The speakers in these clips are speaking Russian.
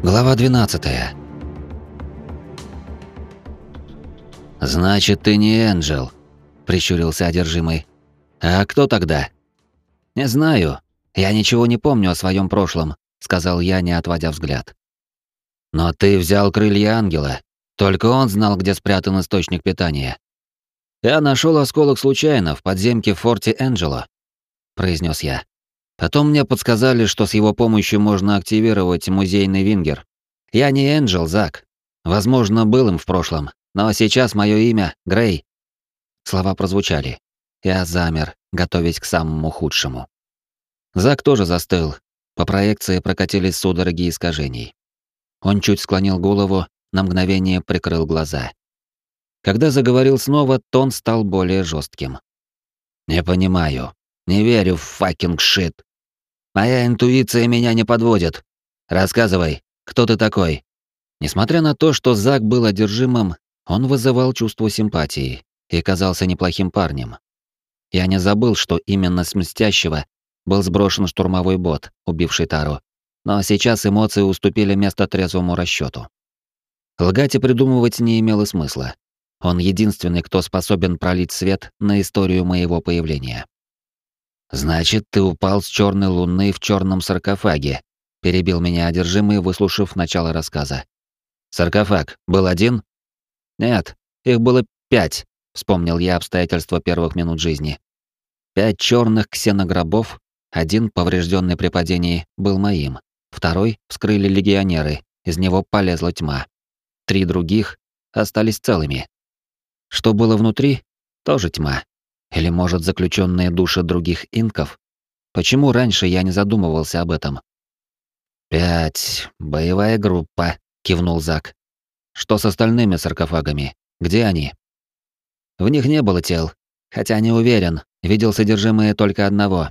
Глава 12. Значит, ты не Энджел, прищурился одержимый. А кто тогда? Не знаю. Я ничего не помню о своем прошлом, сказал я, не отводя взгляд. Но ты взял крылья ангела. Только он знал, где спрятан источник питания. Я нашел осколок случайно в подземке в форте Энджело, произнес я. Потом мне подсказали, что с его помощью можно активировать музейный вингер. Я не Энджел, Зак. Возможно, был им в прошлом, но сейчас мое имя — Грей. Слова прозвучали. Я замер, готовясь к самому худшему. Зак тоже застыл. По проекции прокатились судороги искажений. Он чуть склонил голову, на мгновение прикрыл глаза. Когда заговорил снова, тон стал более жестким. «Не понимаю. Не верю в fucking shit. Моя интуиция меня не подводит. Рассказывай, кто ты такой?» Несмотря на то, что Зак был одержимым, он вызывал чувство симпатии и казался неплохим парнем. Я не забыл, что именно с «Мстящего» был сброшен штурмовой бот, убивший Тару. Но сейчас эмоции уступили место трезвому расчету. Лгать и придумывать не имело смысла. Он единственный, кто способен пролить свет на историю моего появления. «Значит, ты упал с черной луны в черном саркофаге», — перебил меня одержимый, выслушав начало рассказа. «Саркофаг был один?» «Нет, их было пять», — вспомнил я обстоятельства первых минут жизни. Пять черных ксеногробов, один, поврежденный при падении, был моим, второй вскрыли легионеры, из него полезла тьма. Три других остались целыми. Что было внутри? Тоже тьма. Или, может, заключенные души других инков? Почему раньше я не задумывался об этом? «Пять. Боевая группа», — кивнул Зак. «Что с остальными саркофагами? Где они?» В них не было тел, хотя не уверен, видел содержимое только одного.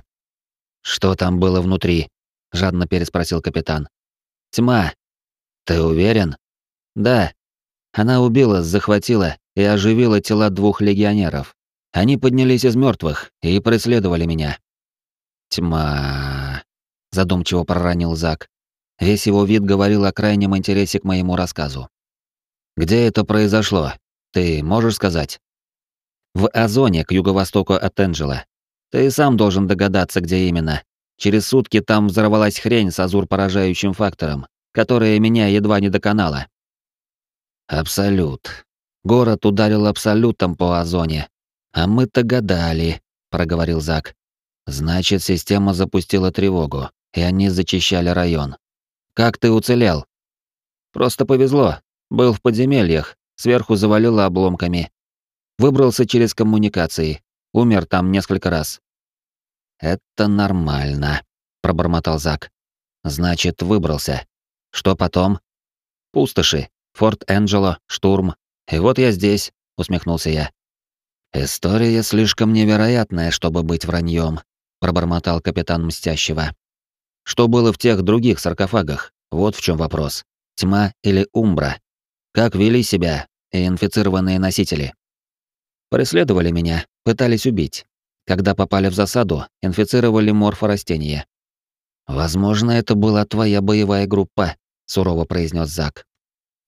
«Что там было внутри?» — жадно переспросил капитан. «Тьма. Ты уверен?» «Да. Она убила, захватила и оживила тела двух легионеров. Они поднялись из мертвых и преследовали меня. Тьма. Задумчиво проронил Зак. Весь его вид говорил о крайнем интересе к моему рассказу. Где это произошло? Ты можешь сказать? В Озоне, к юго-востоку от Энджела. Ты сам должен догадаться, где именно. Через сутки там взорвалась хрень с азур-поражающим фактором, которая меня едва не доконала. Абсолют. Город ударил абсолютом по Озоне, «А мы-то гадали», — проговорил Зак. «Значит, система запустила тревогу, и они зачищали район. Как ты уцелел?» «Просто повезло. Был в подземельях, сверху завалило обломками. Выбрался через коммуникации, умер там несколько раз». «Это нормально», — пробормотал Зак. «Значит, выбрался. Что потом?» «Пустоши, Форт Энджело, штурм. И вот я здесь», — усмехнулся я. «История слишком невероятная, чтобы быть враньем», — пробормотал капитан Мстящего. «Что было в тех других саркофагах? Вот в чем вопрос. Тьма или Умбра? Как вели себя и инфицированные носители?» «Преследовали меня, пытались убить. Когда попали в засаду, инфицировали морфорастения». «Возможно, это была твоя боевая группа», — сурово произнес Зак.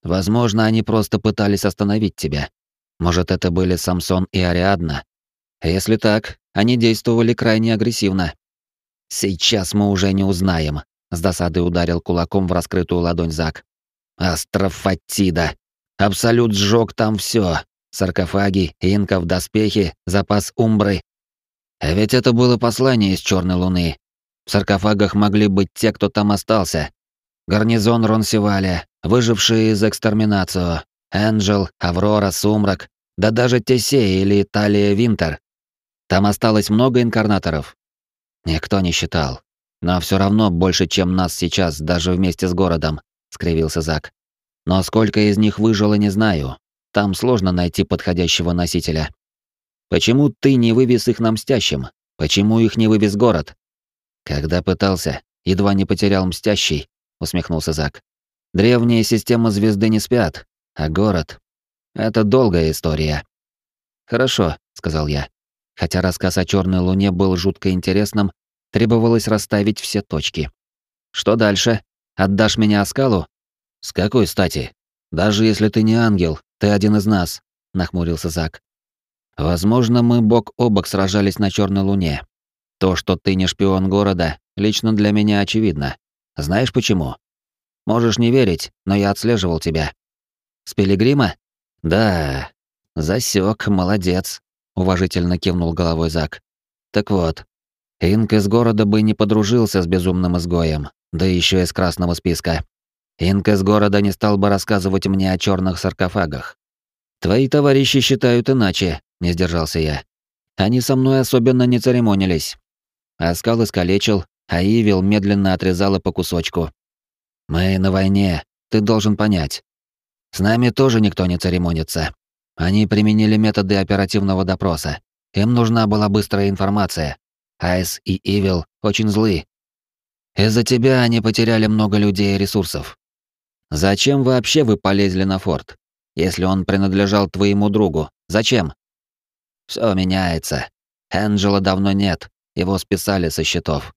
«Возможно, они просто пытались остановить тебя. Может, это были Самсон и Ариадна? Если так, они действовали крайне агрессивно. Сейчас мы уже не узнаем, с досадой ударил кулаком в раскрытую ладонь Зак. Астрофатида. Абсолют сжег там все. Саркофаги, инков, доспехи, запас умбры. А ведь это было послание из Черной Луны. В саркофагах могли быть те, кто там остался. Гарнизон Ронсеваля, выжившие из экстерминацио, Энджел, Аврора, Сумрак, да даже Тесей или Талия Винтер. Там осталось много инкарнаторов. Никто не считал. Но все равно больше, чем нас сейчас, даже вместе с городом, скривился Зак. Но сколько из них выжило, не знаю. Там сложно найти подходящего носителя. Почему ты не вывез их на мстящим? Почему их не вывез город? Когда пытался, едва не потерял мстящий, усмехнулся Зак. Древние системы звезды не спят, а город — это долгая история. Хорошо, сказал я. Хотя рассказ о черной луне был жутко интересным, требовалось расставить все точки. Что дальше? Отдашь меня Аскалу? С какой стати? Даже если ты не ангел, ты один из нас, нахмурился Зак. Возможно, мы бок о бок сражались на Черной Луне. То, что ты не шпион города, лично для меня очевидно. Знаешь почему? Можешь не верить, но я отслеживал тебя. С Пилигрима? Да. Засек, молодец, уважительно кивнул головой Зак. Так вот, Инк из города бы не подружился с безумным изгоем, да еще из красного списка. Инк из города не стал бы рассказывать мне о черных саркофагах. Твои товарищи считают иначе, не сдержался я. Они со мной особенно не церемонились. Аскал искалечил, а Ивил медленно отрезала по кусочку. Мы на войне, ты должен понять. С нами тоже никто не церемонится. Они применили методы оперативного допроса. Им нужна была быстрая информация. Айс и Ивил очень злы. Из-за тебя они потеряли много людей и ресурсов. Зачем вообще вы полезли на форт? Если он принадлежал твоему другу, зачем? Все меняется. Энджела давно нет, его списали со счетов.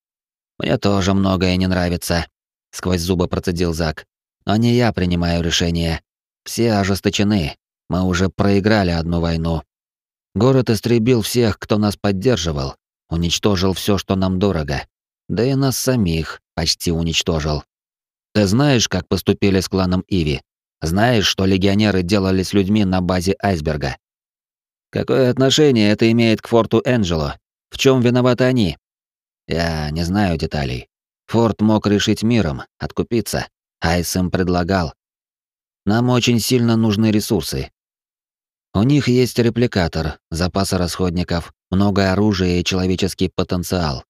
Мне тоже многое не нравится, сквозь зубы процедил Зак. Но не я принимаю решение. Все ожесточены. Мы уже проиграли одну войну. Город истребил всех, кто нас поддерживал, уничтожил все, что нам дорого. Да и нас самих почти уничтожил. Ты знаешь, как поступили с кланом Иви? Знаешь, что легионеры делали с людьми на базе айсберга? Какое отношение это имеет к форту Энджело? В чем виноваты они? Я не знаю деталей. Форт мог решить миром, откупиться. Айс им предлагал. Нам очень сильно нужны ресурсы, у них есть репликатор, запасы расходников, много оружия и человеческий потенциал.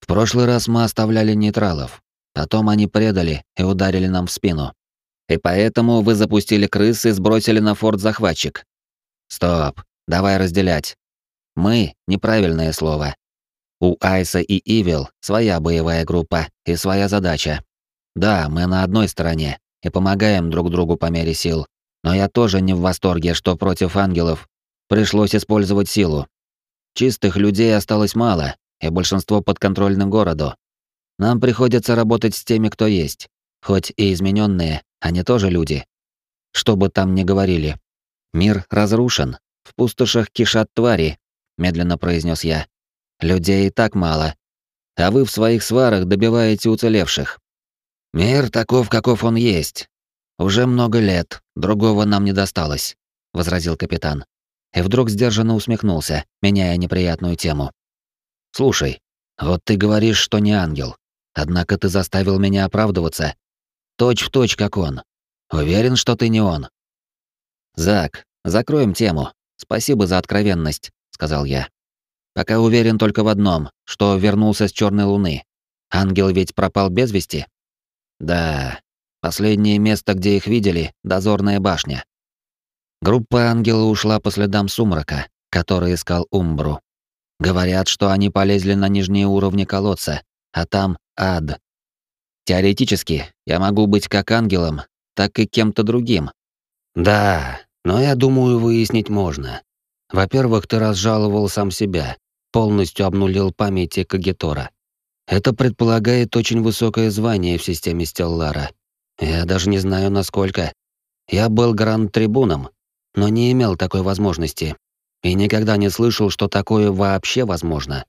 В прошлый раз мы оставляли нейтралов. Потом они предали и ударили нам в спину. И поэтому вы запустили крыс и сбросили на форт захватчик. Стоп, давай разделять. Мы — неправильное слово. У Айса и Ивил своя боевая группа и своя задача. Да, мы на одной стороне и помогаем друг другу по мере сил, но я тоже не в восторге, что против ангелов пришлось использовать силу. Чистых людей осталось мало, и большинство подконтрольны городу. Нам приходится работать с теми, кто есть. Хоть и измененные, они тоже люди. Что бы там ни говорили. Мир разрушен. В пустошах кишат твари, медленно произнес я. Людей и так мало. А вы в своих сварах добиваете уцелевших. Мир таков, каков он есть. Уже много лет, другого нам не досталось, возразил капитан. И вдруг сдержанно усмехнулся, меняя неприятную тему. Слушай, вот ты говоришь, что не ангел. Однако ты заставил меня оправдываться. Точь в точь, как он. Уверен, что ты не он. Зак, закроем тему. Спасибо за откровенность, сказал я. Пока уверен только в одном, что вернулся с Черной Луны. Ангел ведь пропал без вести. Да, Последнее место, где их видели — дозорная башня. Группа ангела ушла по следам сумрака, который искал Умбру. Говорят, что они полезли на нижние уровни колодца, а там ад. Теоретически, я могу быть как ангелом, так и кем-то другим. Да, но я думаю, выяснить можно. Во-первых, ты разжаловал сам себя, полностью обнулил памяти Кагитора. Это предполагает очень высокое звание в системе Стеллара — я даже не знаю, насколько. Я был гранд-трибуном, но не имел такой возможности. И никогда не слышал, что такое вообще возможно.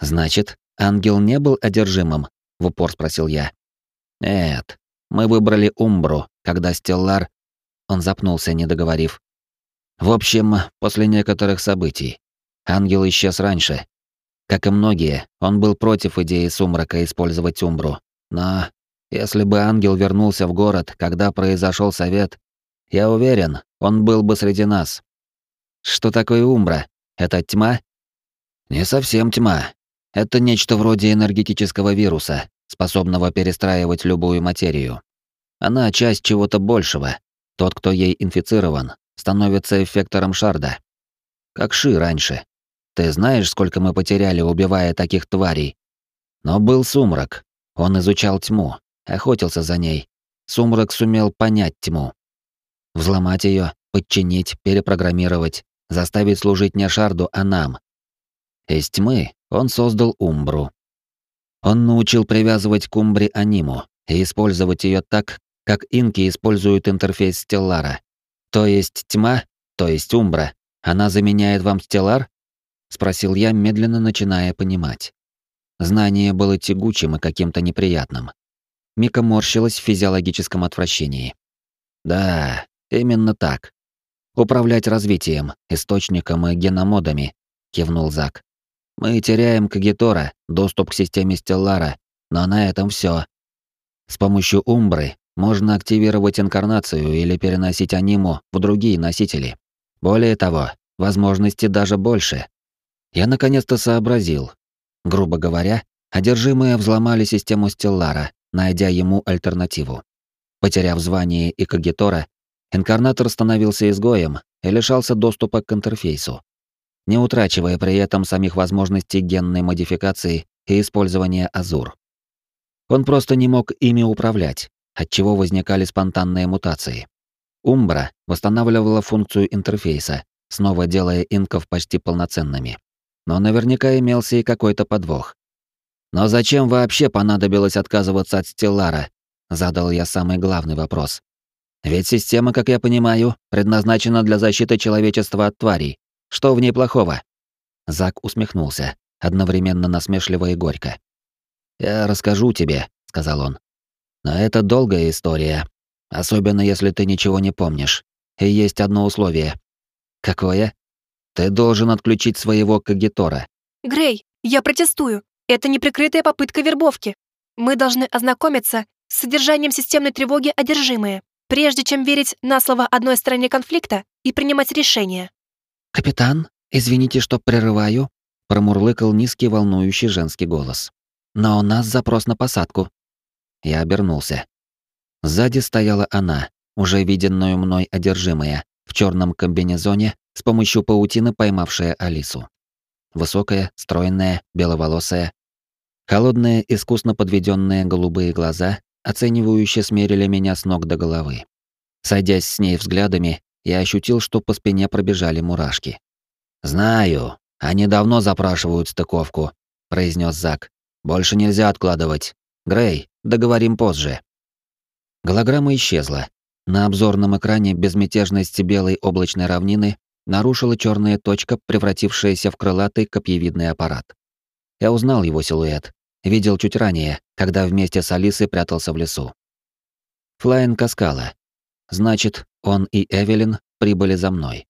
Значит, ангел не был одержимым? В упор спросил я. Нет, мы выбрали Умбру, когда Стеллар... Он запнулся, не договорив. В общем, после некоторых событий. Ангел исчез раньше. Как и многие, он был против идеи Сумрака использовать Умбру. Но если бы ангел вернулся в город, когда произошел совет, я уверен, он был бы среди нас. Что такое Умбра? Это тьма? Не совсем тьма. Это нечто вроде энергетического вируса, способного перестраивать любую материю. Она часть чего-то большего. Тот, кто ей инфицирован, становится эффектором шарда. Как Ши раньше. Ты знаешь, сколько мы потеряли, убивая таких тварей? Но был сумрак. Он изучал тьму, охотился за ней. Сумрак сумел понять тьму. Взломать ее, подчинить, перепрограммировать, заставить служить не Шарду, а нам. Из тьмы он создал Умбру. Он научил привязывать к Умбре аниму и использовать ее так, как инки используют интерфейс Стеллара. То есть тьма, то есть Умбра, она заменяет вам Стеллар? Спросил я, медленно начиная понимать. Знание было тягучим и каким-то неприятным. Мика морщилась в физиологическом отвращении. Да, именно так. Управлять развитием, источником и геномодами, кивнул Зак. Мы теряем Кагитора, доступ к системе Стеллара, но на этом все. С помощью Умбры можно активировать инкарнацию или переносить аниму в другие носители. Более того, возможности даже больше. Я наконец-то сообразил. Грубо говоря, одержимые взломали систему Стеллара, найдя ему альтернативу. Потеряв звание и Кагитора, инкарнатор становился изгоем и лишался доступа к интерфейсу, не утрачивая при этом самих возможностей генной модификации и использования Азур. Он просто не мог ими управлять, отчего возникали спонтанные мутации. Умбра восстанавливала функцию интерфейса, снова делая инков почти полноценными. Но наверняка имелся и какой-то подвох. Но зачем вообще понадобилось отказываться от Стеллара? Задал я самый главный вопрос. Ведь система, как я понимаю, предназначена для защиты человечества от тварей. Что в ней плохого? Зак усмехнулся, одновременно насмешливо и горько. Я расскажу тебе, сказал он. Но это долгая история, особенно если ты ничего не помнишь. И есть одно условие. Какое? Ты должен отключить своего кагитора. Грей, я протестую. Это неприкрытая попытка вербовки. Мы должны ознакомиться с содержанием системной тревоги одержимые, прежде чем верить на слово одной стороне конфликта и принимать решение. «Капитан, извините, что прерываю», — промурлыкал низкий волнующий женский голос. «Но у нас запрос на посадку». Я обернулся. Сзади стояла она, уже виденную мной одержимая, в черном комбинезоне, с помощью паутины поймавшая Алису. Высокая, стройная, беловолосая, Холодные, искусно подведенные голубые глаза оценивающе смерили меня с ног до головы. Сойдясь с ней взглядами, я ощутил, что по спине пробежали мурашки. «Знаю, они давно запрашивают стыковку», — произнес Зак. «Больше нельзя откладывать. Грей, договорим позже». Голограмма исчезла. На обзорном экране безмятежность белой облачной равнины нарушила черная точка, превратившаяся в крылатый копьевидный аппарат. Я узнал его силуэт, Видел чуть ранее, когда вместе с Алисой прятался в лесу. Флайн Каскала. Значит, он и Эвелин прибыли за мной.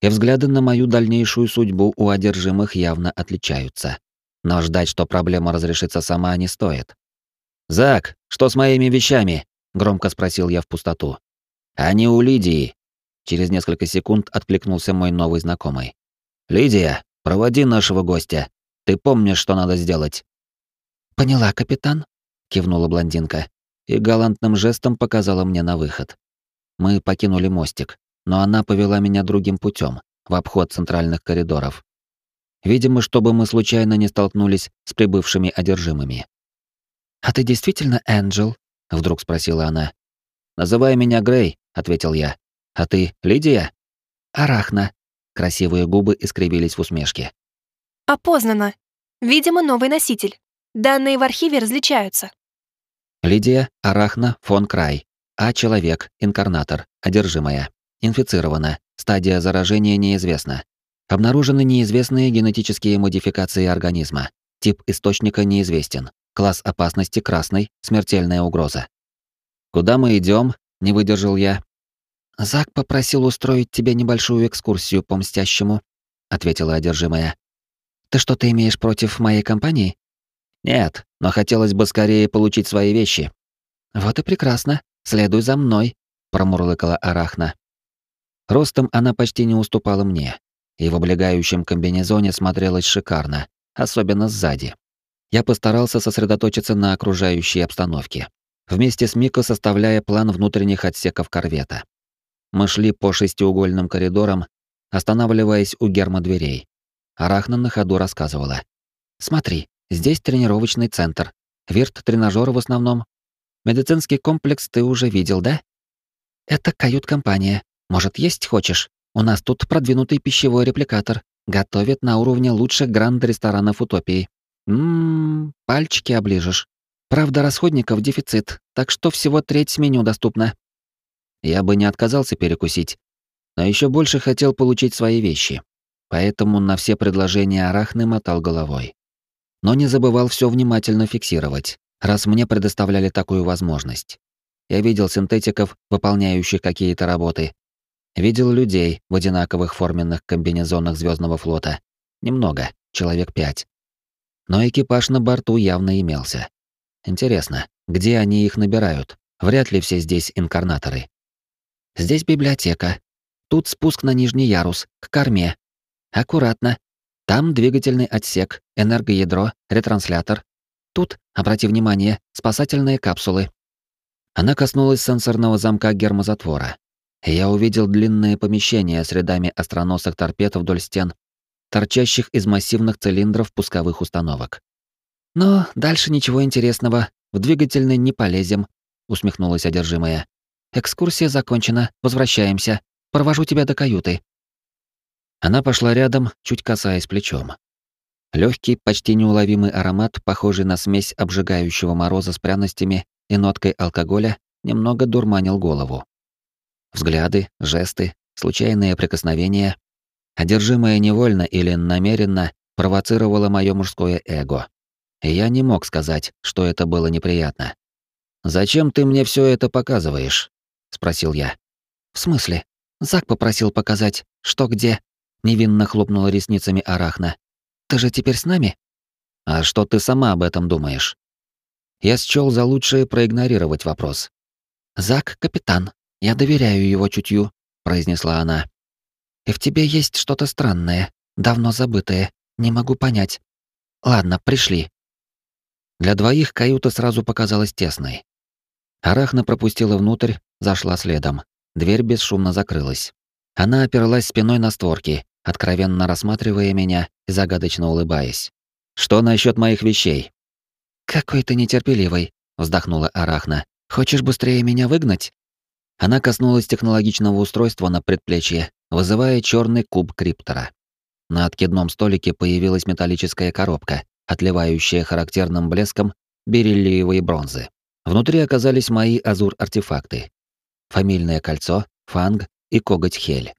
И взгляды на мою дальнейшую судьбу у одержимых явно отличаются. Но ждать, что проблема разрешится сама, не стоит. «Зак, что с моими вещами?» — громко спросил я в пустоту. «Они у Лидии». Через несколько секунд откликнулся мой новый знакомый. «Лидия, проводи нашего гостя. Ты помнишь, что надо сделать?» «Поняла, капитан», — кивнула блондинка и галантным жестом показала мне на выход. Мы покинули мостик, но она повела меня другим путем, в обход центральных коридоров. Видимо, чтобы мы случайно не столкнулись с прибывшими одержимыми. «А ты действительно Энджел?» — вдруг спросила она. «Называй меня Грей», — ответил я. «А ты Лидия?» «Арахна». Красивые губы искривились в усмешке. «Опознано. Видимо, новый носитель». Данные в архиве различаются. Лидия Арахна фон Край. А человек, инкарнатор, одержимая. Инфицирована. Стадия заражения неизвестна. Обнаружены неизвестные генетические модификации организма. Тип источника неизвестен. Класс опасности красный, смертельная угроза. Куда мы идем? не выдержал я. Зак попросил устроить тебе небольшую экскурсию по мстящему, ответила одержимая. Ты что-то имеешь против моей компании? «Нет, но хотелось бы скорее получить свои вещи». «Вот и прекрасно. Следуй за мной», — промурлыкала Арахна. Ростом она почти не уступала мне, и в облегающем комбинезоне смотрелась шикарно, особенно сзади. Я постарался сосредоточиться на окружающей обстановке, вместе с Мико составляя план внутренних отсеков корвета. Мы шли по шестиугольным коридорам, останавливаясь у гермодверей. Арахна на ходу рассказывала. «Смотри, Здесь тренировочный центр. Вирт-тренажеры в основном. Медицинский комплекс ты уже видел, да? Это кают-компания. Может, есть хочешь? У нас тут продвинутый пищевой репликатор. Готовят на уровне лучших гранд-ресторанов Утопии. Ммм, пальчики оближешь. Правда, расходников дефицит, так что всего треть меню доступна. Я бы не отказался перекусить, но еще больше хотел получить свои вещи. Поэтому на все предложения Арахны мотал головой. Но не забывал все внимательно фиксировать, раз мне предоставляли такую возможность. Я видел синтетиков, выполняющих какие-то работы. Видел людей в одинаковых форменных комбинезонах Звездного флота. Немного, человек пять. Но экипаж на борту явно имелся. Интересно, где они их набирают? Вряд ли все здесь инкарнаторы. Здесь библиотека. Тут спуск на нижний ярус, к корме. Аккуратно. Там двигательный отсек, энергоядро, ретранслятор. Тут, обрати внимание, спасательные капсулы. Она коснулась сенсорного замка гермозатвора. Я увидел длинное помещение с рядами остроносых торпед вдоль стен, торчащих из массивных цилиндров пусковых установок. «Но дальше ничего интересного, в двигательный не полезем», — усмехнулась одержимая. «Экскурсия закончена, возвращаемся. Провожу тебя до каюты». Она пошла рядом, чуть касаясь плечом. Легкий, почти неуловимый аромат, похожий на смесь обжигающего мороза с пряностями и ноткой алкоголя, немного дурманил голову. Взгляды, жесты, случайные прикосновения. Одержимое невольно или намеренно провоцировало мое мужское эго. И я не мог сказать, что это было неприятно. «Зачем ты мне все это показываешь?» — спросил я. «В смысле? Зак попросил показать, что где?» Невинно хлопнула ресницами Арахна. «Ты же теперь с нами?» «А что ты сама об этом думаешь?» Я счёл за лучшее проигнорировать вопрос. «Зак — капитан. Я доверяю его чутью», — произнесла она. «И в тебе есть что-то странное, давно забытое. Не могу понять. Ладно, пришли». Для двоих каюта сразу показалась тесной. Арахна пропустила внутрь, зашла следом. Дверь бесшумно закрылась. Она оперлась спиной на створки, откровенно рассматривая меня и загадочно улыбаясь. «Что насчет моих вещей?» «Какой ты нетерпеливый», — вздохнула Арахна. «Хочешь быстрее меня выгнать?» Она коснулась технологичного устройства на предплечье, вызывая черный куб криптора. На откидном столике появилась металлическая коробка, отливающая характерным блеском бериллиевой бронзы. Внутри оказались мои азур-артефакты. Фамильное кольцо, фанг и коготь Хель.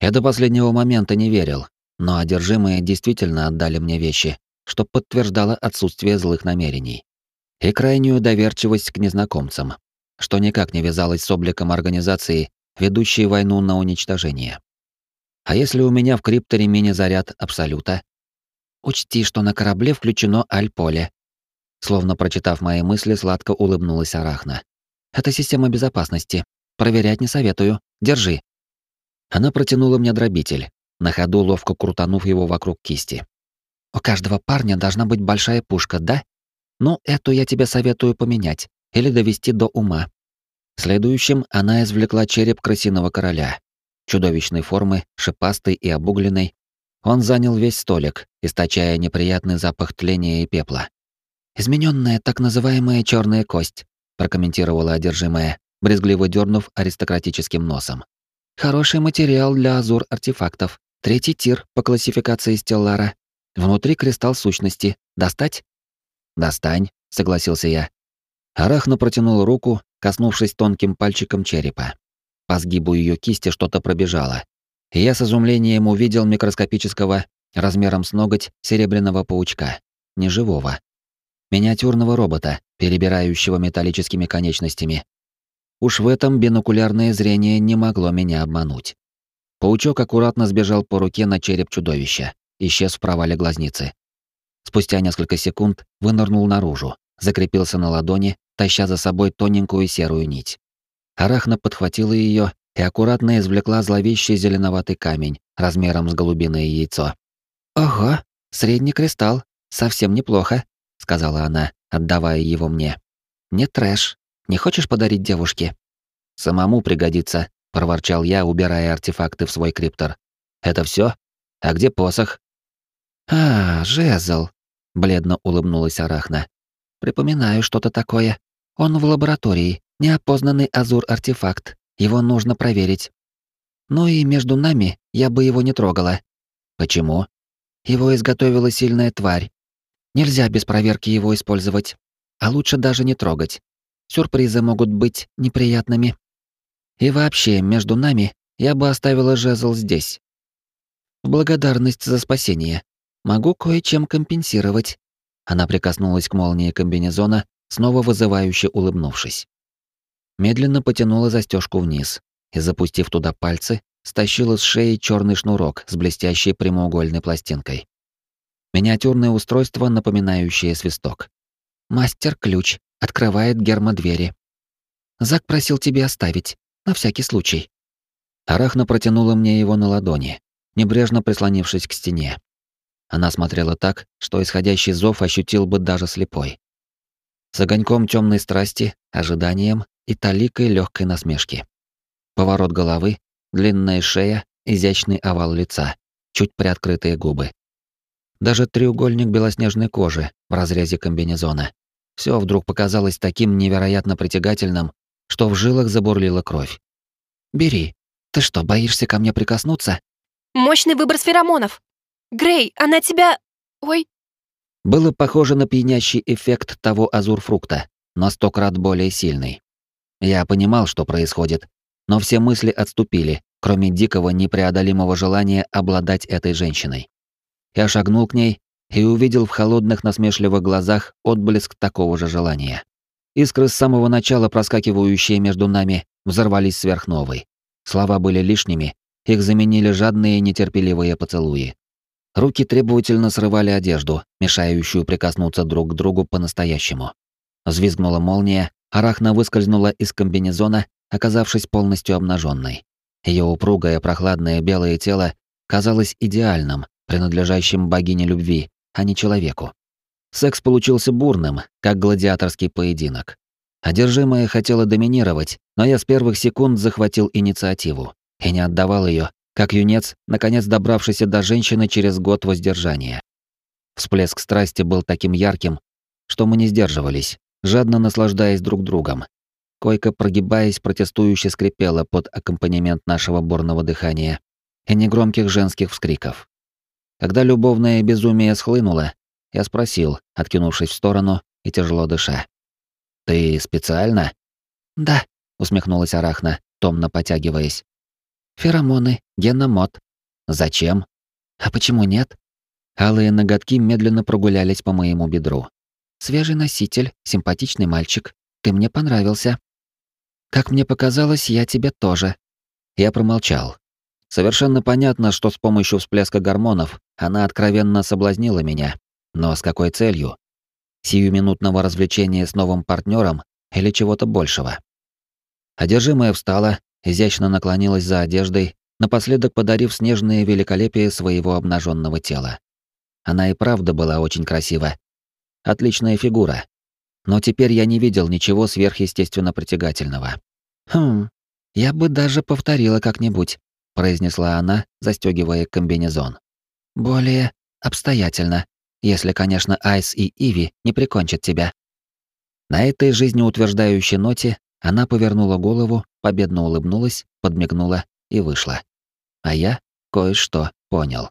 Я до последнего момента не верил, но одержимые действительно отдали мне вещи, что подтверждало отсутствие злых намерений. И крайнюю доверчивость к незнакомцам, что никак не вязалось с обликом организации, ведущей войну на уничтожение. А если у меня в крипторе мини-заряд Абсолюта? Учти, что на корабле включено Аль-Поле. Словно прочитав мои мысли, сладко улыбнулась Арахна. Это система безопасности. Проверять не советую. Держи. Она протянула мне дробитель, на ходу ловко крутанув его вокруг кисти. «У каждого парня должна быть большая пушка, да? Ну, эту я тебе советую поменять или довести до ума». Следующим она извлекла череп крысиного короля. Чудовищной формы, шипастый и обугленный. Он занял весь столик, источая неприятный запах тления и пепла. «Измененная так называемая черная кость», прокомментировала одержимая, брезгливо дернув аристократическим носом. Хороший материал для азур-артефактов. Третий тир по классификации Стеллара. Внутри кристалл сущности. Достать? Достань, согласился я. Арахна протянул руку, коснувшись тонким пальчиком черепа. По сгибу ее кисти что-то пробежало. И я с изумлением увидел микроскопического, размером с ноготь, серебряного паучка. Неживого. Миниатюрного робота, перебирающего металлическими конечностями, Уж в этом бинокулярное зрение не могло меня обмануть. Паучок аккуратно сбежал по руке на череп чудовища, исчез в провале глазницы. Спустя несколько секунд вынырнул наружу, закрепился на ладони, таща за собой тоненькую серую нить. Арахна подхватила ее и аккуратно извлекла зловещий зеленоватый камень размером с голубиное яйцо. «Ого, средний кристалл, совсем неплохо», — сказала она, отдавая его мне. «Не трэш, не хочешь подарить девушке?» «Самому пригодится», — проворчал я, убирая артефакты в свой криптор. «Это все? А где посох?» «А, жезл», — бледно улыбнулась Арахна. «Припоминаю что-то такое. Он в лаборатории, неопознанный азур-артефакт. Его нужно проверить. Ну и между нами я бы его не трогала. Почему? Его изготовила сильная тварь. Нельзя без проверки его использовать. а лучше даже не трогать. Сюрпризы могут быть неприятными. И вообще, между нами я бы оставила жезл здесь. В благодарность за спасение. Могу кое-чем компенсировать. Она прикоснулась к молнии комбинезона, снова вызывающе улыбнувшись. Медленно потянула застежку вниз и, запустив туда пальцы, стащила с шеи черный шнурок с блестящей прямоугольной пластинкой. Миниатюрное устройство, напоминающее свисток. Мастер-ключ открывает гермодвери. Зак просил тебе оставить, на всякий случай. Арахна протянула мне его на ладони, небрежно прислонившись к стене. Она смотрела так, что исходящий зов ощутил бы даже слепой. С огоньком темной страсти, ожиданием и таликой легкой насмешки. Поворот головы, длинная шея, изящный овал лица, чуть приоткрытые губы. Даже треугольник белоснежной кожи в разрезе комбинезона. Все вдруг показалось таким невероятно притягательным, что в жилах забурлила кровь. «Бери. Ты что, боишься ко мне прикоснуться?» «Мощный выбор феромонов. Грей, она тебя... Ой...» Было похоже на пьянящий эффект того азурфрукта, но сто крат более сильный. Я понимал, что происходит, но все мысли отступили, кроме дикого непреодолимого желания обладать этой женщиной. Я шагнул к ней и увидел в холодных насмешливых глазах отблеск такого же желания. Искры с самого начала проскакивающие между нами взорвались сверхновой. Слова были лишними, их заменили жадные нетерпеливые поцелуи. Руки требовательно срывали одежду, мешающую прикоснуться друг к другу по-настоящему. Взвизгнула молния, арахна выскользнула из комбинезона, оказавшись полностью обнаженной. Ее упругое прохладное белое тело казалось идеальным, принадлежащим богине любви, а не человеку. Секс получился бурным, как гладиаторский поединок. Одержимая хотела доминировать, но я с первых секунд захватил инициативу и не отдавал ее, как юнец, наконец добравшийся до женщины через год воздержания. Всплеск страсти был таким ярким, что мы не сдерживались, жадно наслаждаясь друг другом. Койка, прогибаясь, протестующе скрипела под аккомпанемент нашего бурного дыхания и негромких женских вскриков. Когда любовное безумие схлынуло, я спросил, откинувшись в сторону и тяжело дыша. «Ты специально?» «Да», — усмехнулась Арахна, томно потягиваясь. «Феромоны, геномод». «Зачем?» «А почему нет?» Алые ноготки медленно прогулялись по моему бедру. «Свежий носитель, симпатичный мальчик. Ты мне понравился». «Как мне показалось, я тебе тоже». Я промолчал, Совершенно понятно, что с помощью всплеска гормонов она откровенно соблазнила меня. Но с какой целью? Сиюминутного развлечения с новым партнером или чего-то большего? Одержимая встала, изящно наклонилась за одеждой, напоследок подарив снежное великолепие своего обнаженного тела. Она и правда была очень красива. Отличная фигура. Но теперь я не видел ничего сверхъестественно притягательного. Хм, я бы даже повторила как-нибудь произнесла она, застегивая комбинезон. Более обстоятельно, если, конечно, Айс и Иви не прикончат тебя. На этой жизнеутверждающей ноте она повернула голову, победно улыбнулась, подмигнула и вышла. А я кое-что понял.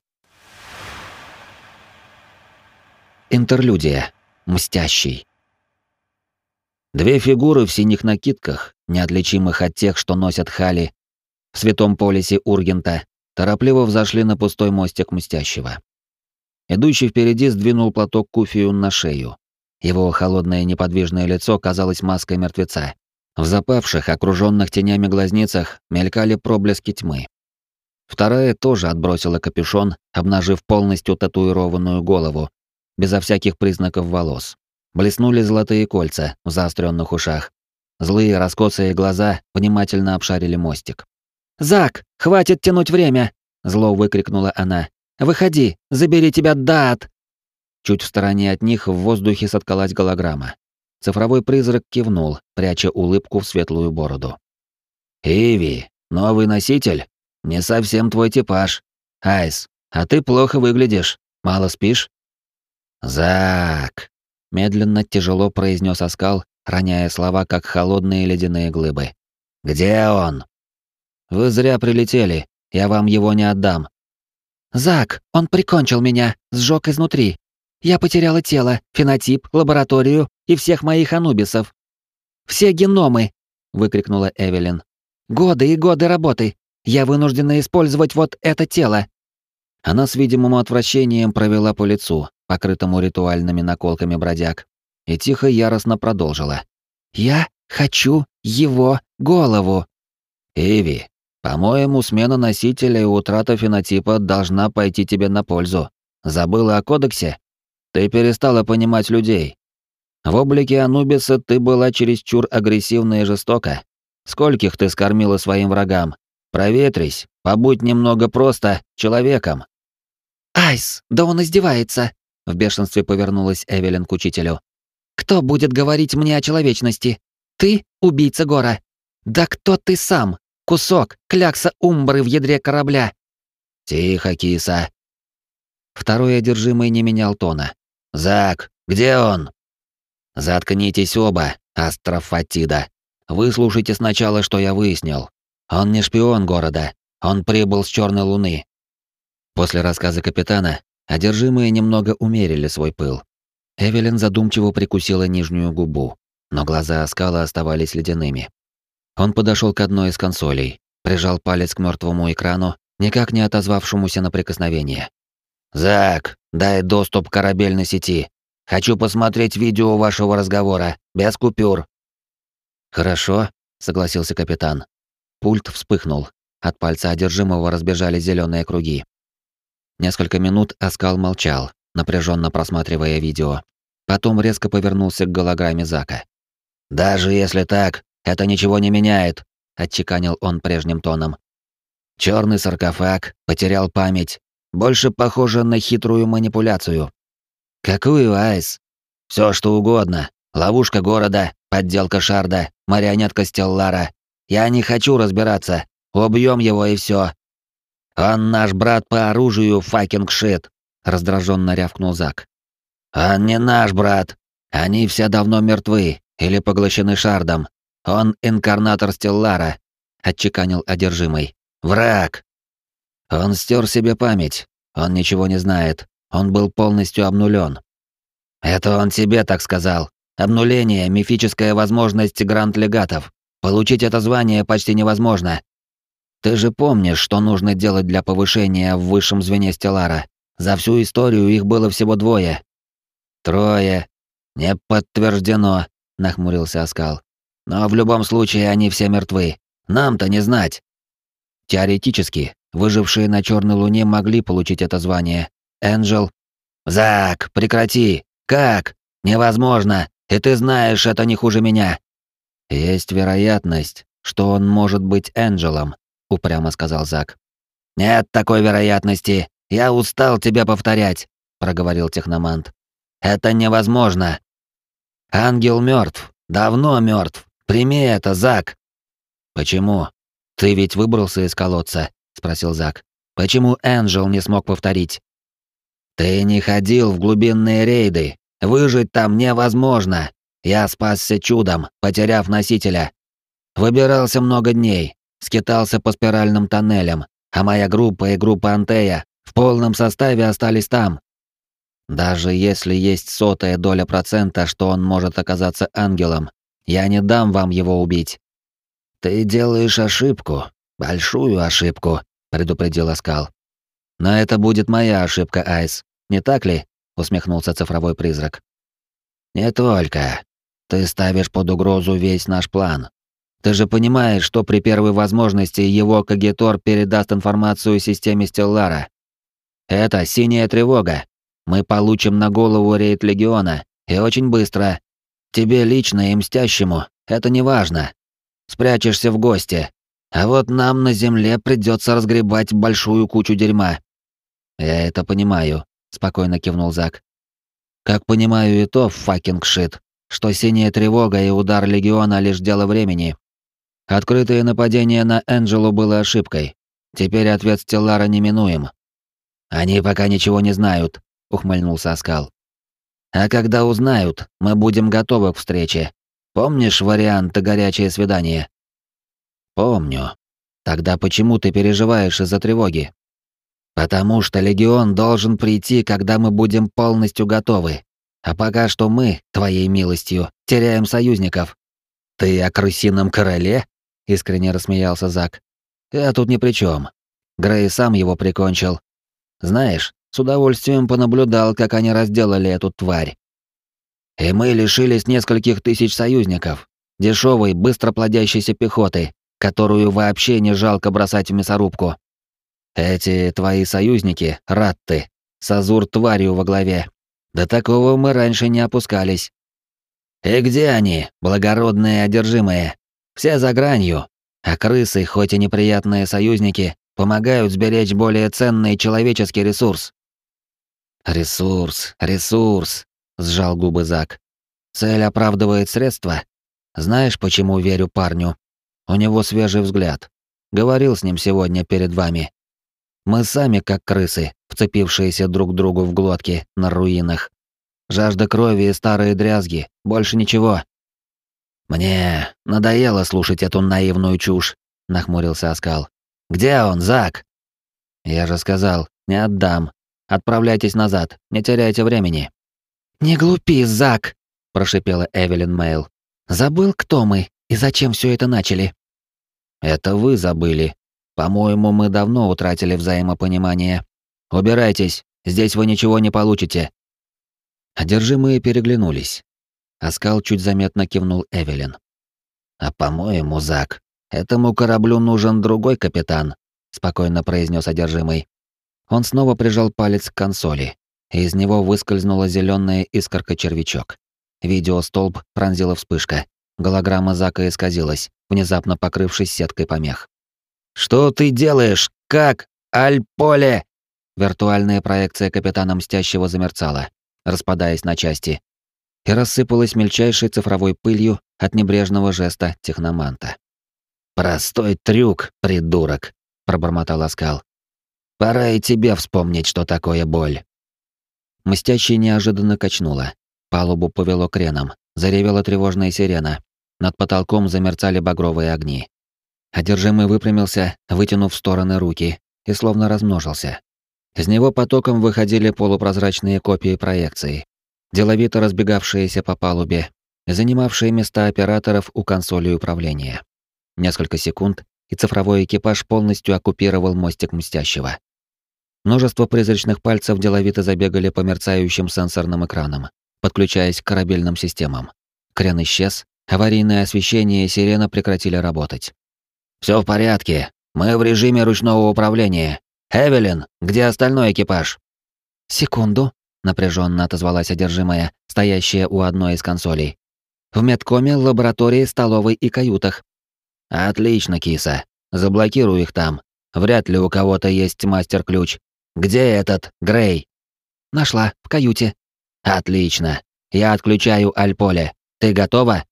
Интерлюдия. Мстящий. Две фигуры в синих накидках, неотличимых от тех, что носят Хали в святом полисе Ургента, торопливо взошли на пустой мостик Мстящего. Идущий впереди сдвинул платок куфию на шею. Его холодное неподвижное лицо казалось маской мертвеца. В запавших, окруженных тенями глазницах мелькали проблески тьмы. Вторая тоже отбросила капюшон, обнажив полностью татуированную голову, безо всяких признаков волос. Блеснули золотые кольца в заостренных ушах. Злые раскосые глаза внимательно обшарили мостик. «Зак, хватит тянуть время!» — зло выкрикнула она. «Выходи, забери тебя, дат!» Чуть в стороне от них в воздухе соткалась голограмма. Цифровой призрак кивнул, пряча улыбку в светлую бороду. «Иви, новый носитель? Не совсем твой типаж. Айс, а ты плохо выглядишь. Мало спишь?» «Зак!» — медленно, тяжело произнес оскал, роняя слова, как холодные ледяные глыбы. «Где он?» Вы зря прилетели. Я вам его не отдам. Зак, он прикончил меня, сжег изнутри. Я потеряла тело, фенотип, лабораторию и всех моих анубисов. Все геномы!» — выкрикнула Эвелин. «Годы и годы работы! Я вынуждена использовать вот это тело!» Она с видимым отвращением провела по лицу, покрытому ритуальными наколками бродяг, и тихо яростно продолжила. «Я хочу его голову!» «Эви, по-моему, смена носителя и утрата фенотипа должна пойти тебе на пользу. Забыла о кодексе? Ты перестала понимать людей. В облике Анубиса ты была чересчур агрессивна и жестока. Скольких ты скормила своим врагам? Проветрись, побудь немного просто человеком. Айс, да он издевается, в бешенстве повернулась Эвелин к учителю. Кто будет говорить мне о человечности? Ты, убийца Гора? Да кто ты сам? Кусок, клякса умбры в ядре корабля. Тихо, киса. Второй одержимый не менял тона. Зак, где он? Заткнитесь оба, астрофатида. Выслушайте сначала, что я выяснил. Он не шпион города. Он прибыл с Черной Луны. После рассказа капитана одержимые немного умерили свой пыл. Эвелин задумчиво прикусила нижнюю губу, но глаза Аскала оставались ледяными. Он подошел к одной из консолей, прижал палец к мертвому экрану, никак не отозвавшемуся на прикосновение. «Зак, дай доступ к корабельной сети. Хочу посмотреть видео вашего разговора, без купюр». «Хорошо», — согласился капитан. Пульт вспыхнул. От пальца одержимого разбежали зеленые круги. Несколько минут Аскал молчал, напряженно просматривая видео. Потом резко повернулся к голограмме Зака. «Даже если так, это ничего не меняет», — отчеканил он прежним тоном. Черный саркофаг, потерял память. Больше похоже на хитрую манипуляцию. Какую, Айс? Все что угодно. Ловушка города, подделка Шарда, марионетка Стеллара. Я не хочу разбираться. Убьем его и все. Он наш брат по оружию, fucking shit, раздраженно рявкнул Зак. Он не наш брат. Они все давно мертвы или поглощены Шардом. Он инкарнатор Стеллара, отчеканил одержимый. Враг. Он стер себе память. Он ничего не знает. Он был полностью обнулен. Это он тебе так сказал. Обнуление — мифическая возможность гранд-легатов. Получить это звание почти невозможно. Ты же помнишь, что нужно делать для повышения в высшем звене Стеллара. За всю историю их было всего двое. Трое. Не подтверждено, нахмурился Оскал. Но в любом случае они все мертвы. Нам-то не знать. Теоретически, выжившие на Черной Луне могли получить это звание. Энджел. Зак, прекрати. Как? Невозможно. И ты знаешь, это не хуже меня. Есть вероятность, что он может быть Энджелом, упрямо сказал Зак. Нет такой вероятности. Я устал тебя повторять, проговорил техномант. Это невозможно. Ангел мертв, давно мертв. Прими это, Зак. Почему? Ты ведь выбрался из колодца, спросил Зак. Почему Энджел не смог повторить? Ты не ходил в глубинные рейды. Выжить там невозможно. Я спасся чудом, потеряв носителя. Выбирался много дней, скитался по спиральным тоннелям, а моя группа и группа Антея в полном составе остались там. Даже если есть сотая доля процента, что он может оказаться ангелом, я не дам вам его убить. Ты делаешь ошибку, большую ошибку, предупредил Аскал. Но это будет моя ошибка, Айс, не так ли? усмехнулся цифровой призрак. Не только. Ты ставишь под угрозу весь наш план. Ты же понимаешь, что при первой возможности его Кагитор передаст информацию системе Стеллара. Это синяя тревога. Мы получим на голову рейд Легиона, и очень быстро. Тебе лично и «Мстящему» это не важно. Спрячешься в гости. А вот нам на земле придется разгребать большую кучу дерьма. Я это понимаю, спокойно кивнул Зак. Как понимаю и то, fucking shit, что синяя тревога и удар легиона лишь дело времени. Открытое нападение на Энджелу было ошибкой. Теперь ответ Стеллара неминуем. Они пока ничего не знают, ухмыльнулся Аскал. А когда узнают, мы будем готовы к встрече. Помнишь вариант горячее свидание? Помню. Тогда почему ты переживаешь из-за тревоги? Потому что легион должен прийти, когда мы будем полностью готовы. А пока что мы, твоей милостью, теряем союзников. Ты о крысином короле? Искренне рассмеялся Зак. Я тут ни при чем. Грей сам его прикончил. Знаешь, с удовольствием понаблюдал, как они разделали эту тварь. И мы лишились нескольких тысяч союзников, дешевой, быстро плодящейся пехоты, которую вообще не жалко бросать в мясорубку. Эти твои союзники, ратты, с азур тварью во главе. До такого мы раньше не опускались. И где они, благородные одержимые? Все за гранью, а крысы, хоть и неприятные союзники, помогают сберечь более ценный человеческий ресурс. Ресурс, ресурс, сжал губы Зак. Цель оправдывает средства. Знаешь, почему верю парню? У него свежий взгляд. Говорил с ним сегодня перед вами. Мы сами как крысы, вцепившиеся друг другу в глотки на руинах. Жажда крови и старые дрязги, больше ничего. Мне надоело слушать эту наивную чушь, нахмурился Оскал. Где он, Зак? Я же сказал, не отдам. Отправляйтесь назад, не теряйте времени. Не глупи, Зак, прошипела Эвелин Мейл. Забыл, кто мы и зачем все это начали? Это вы забыли. По-моему, мы давно утратили взаимопонимание. Убирайтесь, здесь вы ничего не получите. Одержимые переглянулись. Аскал чуть заметно кивнул Эвелин. «А по-моему, Зак, этому кораблю нужен другой капитан», — спокойно произнес одержимый. Он снова прижал палец к консоли, и из него выскользнула зеленая искорка-червячок. Видеостолб пронзила вспышка. Голограмма Зака исказилась, внезапно покрывшись сеткой помех. «Что ты делаешь? Как? Аль-Поле!» Виртуальная проекция капитана Мстящего замерцала распадаясь на части, и рассыпалась мельчайшей цифровой пылью от небрежного жеста техноманта. «Простой трюк, придурок», — пробормотал Аскал. «Пора и тебе вспомнить, что такое боль». Мстящий неожиданно качнула. Палубу повело креном, заревела тревожная сирена. Над потолком замерцали багровые огни. Одержимый выпрямился, вытянув в стороны руки, и словно размножился. Из него потоком выходили полупрозрачные копии проекций, деловито разбегавшиеся по палубе, занимавшие места операторов у консоли управления. Несколько секунд, и цифровой экипаж полностью оккупировал мостик Мстящего. Множество призрачных пальцев деловито забегали по мерцающим сенсорным экранам, подключаясь к корабельным системам. Крен исчез, аварийное освещение и сирена прекратили работать. Все в порядке. Мы в режиме ручного управления. «Эвелин, где остальной экипаж?» «Секунду», — напряженно отозвалась одержимая, стоящая у одной из консолей. «В медкоме, лаборатории, столовой и каютах». «Отлично, киса. Заблокируй их там. Вряд ли у кого-то есть мастер-ключ. Где этот, Грей?» «Нашла, в каюте». «Отлично. Я отключаю Альполе. Ты готова?»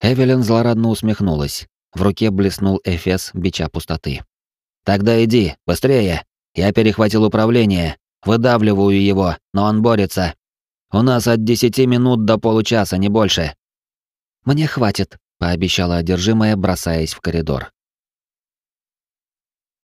Эвелин злорадно усмехнулась. В руке блеснул эфес бича пустоты. «Тогда иди, быстрее!» Я перехватил управление, выдавливаю его, но он борется. У нас от десяти минут до получаса, не больше. Мне хватит, пообещала одержимая, бросаясь в коридор.